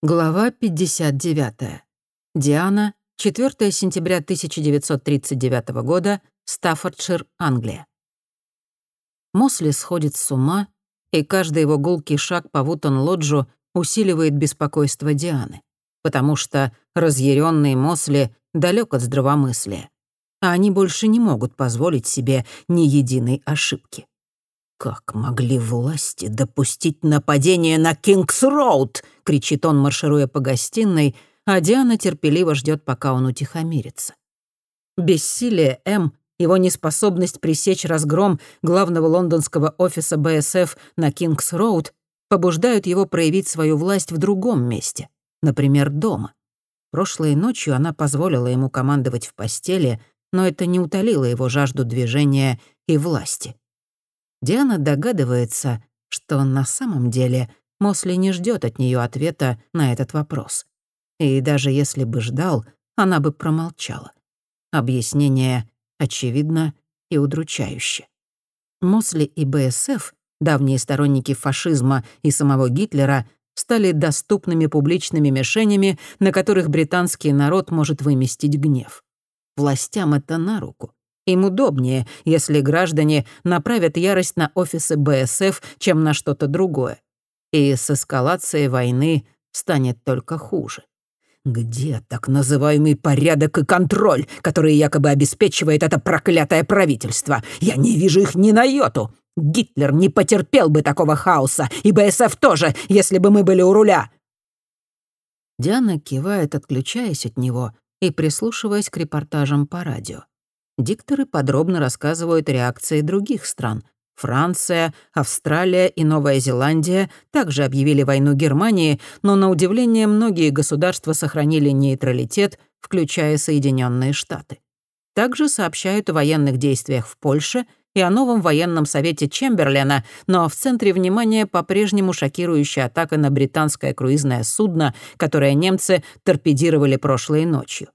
Глава 59. Диана, 4 сентября 1939 года, Стаффордшир, Англия. Мосли сходит с ума, и каждый его гулкий шаг по Вутон-Лоджу усиливает беспокойство Дианы, потому что разъяренный Мосли далек от здравомыслия, а они больше не могут позволить себе ни единой ошибки. «Как могли власти допустить нападение на Кингс-Роуд?» — кричит он, маршируя по гостиной, а Диана терпеливо ждет, пока он утихомирится. Бессилие М, его неспособность пресечь разгром главного лондонского офиса БСФ на Кингс-Роуд побуждают его проявить свою власть в другом месте, например, дома. Прошлой ночью она позволила ему командовать в постели, но это не утолило его жажду движения и власти. Диана догадывается, что на самом деле Мосли не ждет от нее ответа на этот вопрос. И даже если бы ждал, она бы промолчала. Объяснение очевидно и удручающе. Мосли и БСФ, давние сторонники фашизма и самого Гитлера, стали доступными публичными мишенями, на которых британский народ может выместить гнев. Властям это на руку. Им удобнее, если граждане направят ярость на офисы БСФ, чем на что-то другое. И с эскалацией войны станет только хуже. Где так называемый порядок и контроль, который якобы обеспечивает это проклятое правительство? Я не вижу их ни на йоту. Гитлер не потерпел бы такого хаоса, и БСФ тоже, если бы мы были у руля. Диана кивает, отключаясь от него и прислушиваясь к репортажам по радио. Дикторы подробно рассказывают реакции других стран. Франция, Австралия и Новая Зеландия также объявили войну Германии, но на удивление многие государства сохранили нейтралитет, включая Соединенные Штаты. Также сообщают о военных действиях в Польше и о новом военном совете Чемберлена, но в центре внимания по-прежнему шокирующая атака на британское круизное судно, которое немцы торпедировали прошлой ночью.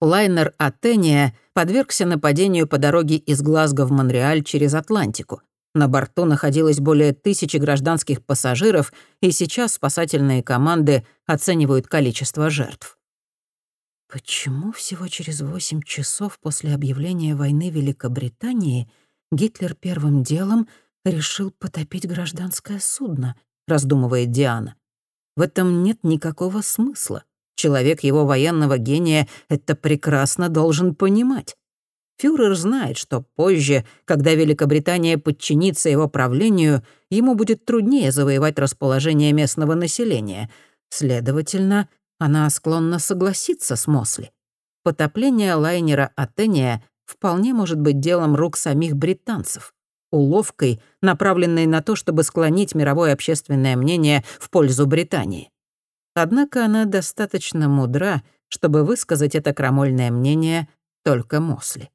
Лайнер «Атения» подвергся нападению по дороге из Глазго в Монреаль через Атлантику. На борту находилось более тысячи гражданских пассажиров, и сейчас спасательные команды оценивают количество жертв. Почему всего через восемь часов после объявления войны Великобритании Гитлер первым делом решил потопить гражданское судно, раздумывает Диана. В этом нет никакого смысла. Человек его военного гения это прекрасно должен понимать. Фюрер знает, что позже, когда Великобритания подчинится его правлению, ему будет труднее завоевать расположение местного населения. Следовательно, она склонна согласиться с Мосли. Потопление лайнера «Атения» вполне может быть делом рук самих британцев, уловкой, направленной на то, чтобы склонить мировое общественное мнение в пользу Британии. Однако она достаточно мудра, чтобы высказать это крамольное мнение только Мосли.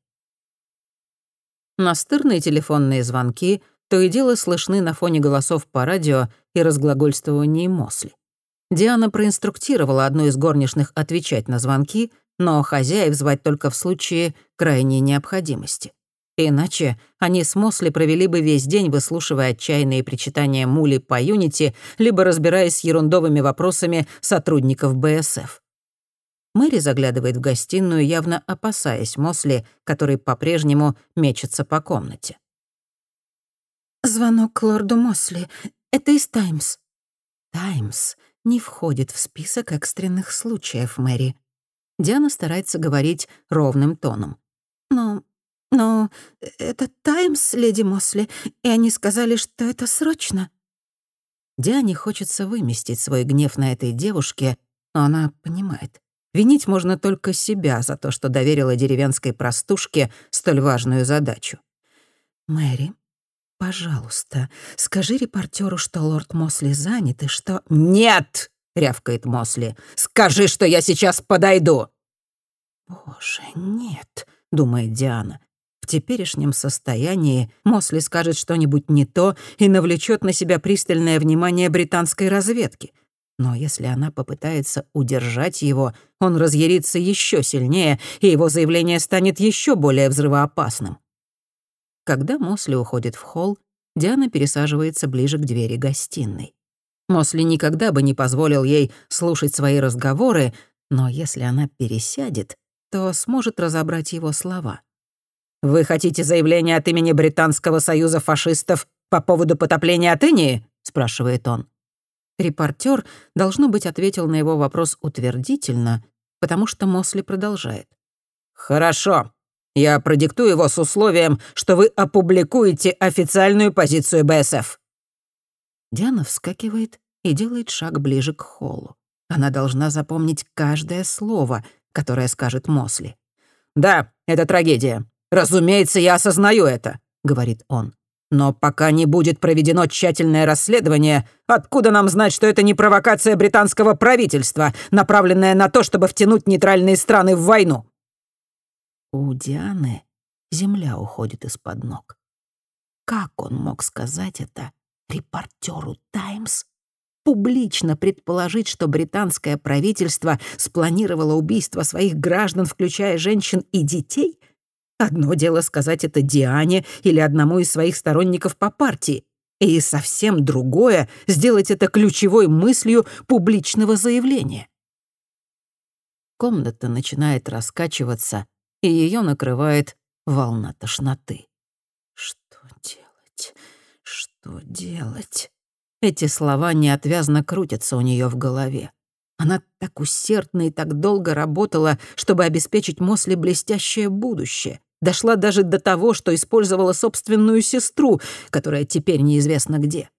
Настырные телефонные звонки то и дело слышны на фоне голосов по радио и разглагольствований Мосли. Диана проинструктировала одну из горничных отвечать на звонки, но хозяев звать только в случае крайней необходимости. Иначе они с Мосли провели бы весь день, выслушивая отчаянные причитания Мули по Юнити, либо разбираясь с ерундовыми вопросами сотрудников БСФ. Мэри заглядывает в гостиную, явно опасаясь Мосли, который по-прежнему мечется по комнате. «Звонок к лорду Мосли. Это из «Таймс». «Таймс» не входит в список экстренных случаев, Мэри. Диана старается говорить ровным тоном. «Но «Но это «Таймс», леди Мосли, и они сказали, что это срочно». Диане хочется выместить свой гнев на этой девушке, но она понимает. Винить можно только себя за то, что доверила деревенской простушке столь важную задачу. «Мэри, пожалуйста, скажи репортеру, что лорд Мосли занят и что...» «Нет!» — рявкает Мосли. «Скажи, что я сейчас подойду!» «Боже, нет!» — думает Диана. Теперешнем состоянии Мосли скажет что-нибудь не то и навлечет на себя пристальное внимание британской разведки. Но если она попытается удержать его, он разъярится еще сильнее, и его заявление станет еще более взрывоопасным. Когда Мосли уходит в холл, Диана пересаживается ближе к двери гостиной. Мосли никогда бы не позволил ей слушать свои разговоры, но если она пересядет, то сможет разобрать его слова. «Вы хотите заявление от имени Британского союза фашистов по поводу потопления Атынии?» — спрашивает он. Репортер, должно быть, ответил на его вопрос утвердительно, потому что Мосли продолжает. «Хорошо. Я продиктую его с условием, что вы опубликуете официальную позицию БСФ». Диана вскакивает и делает шаг ближе к холлу. Она должна запомнить каждое слово, которое скажет Мосли. «Да, это трагедия. Разумеется, я осознаю это», — говорит он. «Но пока не будет проведено тщательное расследование, откуда нам знать, что это не провокация британского правительства, направленная на то, чтобы втянуть нейтральные страны в войну?» У Дианы земля уходит из-под ног. Как он мог сказать это репортеру «Таймс»? Публично предположить, что британское правительство спланировало убийство своих граждан, включая женщин и детей? Одно дело сказать это Диане или одному из своих сторонников по партии, и совсем другое — сделать это ключевой мыслью публичного заявления. Комната начинает раскачиваться, и ее накрывает волна тошноты. Что делать? Что делать? Эти слова неотвязно крутятся у нее в голове. Она так усердно и так долго работала, чтобы обеспечить Мосли блестящее будущее. Дошла даже до того, что использовала собственную сестру, которая теперь неизвестно где.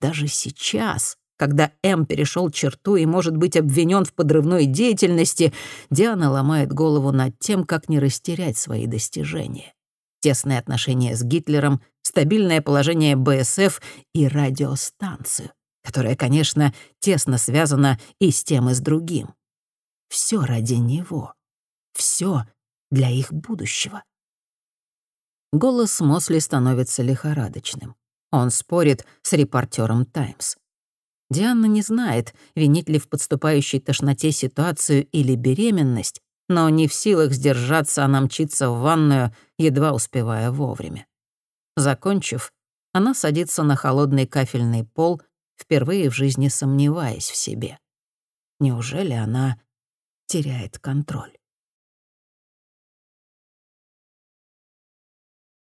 Даже сейчас, когда М перешел черту и может быть обвинен в подрывной деятельности, Диана ломает голову над тем, как не растерять свои достижения. Тесные отношения с Гитлером, стабильное положение БСФ и радиостанцию, которая, конечно, тесно связана и с тем, и с другим. Все ради него. Все для их будущего. Голос Мосли становится лихорадочным. Он спорит с репортером «Таймс». Диана не знает, винить ли в подступающей тошноте ситуацию или беременность, но не в силах сдержаться, она мчится в ванную, едва успевая вовремя. Закончив, она садится на холодный кафельный пол, впервые в жизни сомневаясь в себе. Неужели она теряет контроль?